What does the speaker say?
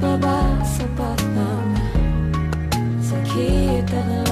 pa ba sapat ang sakit at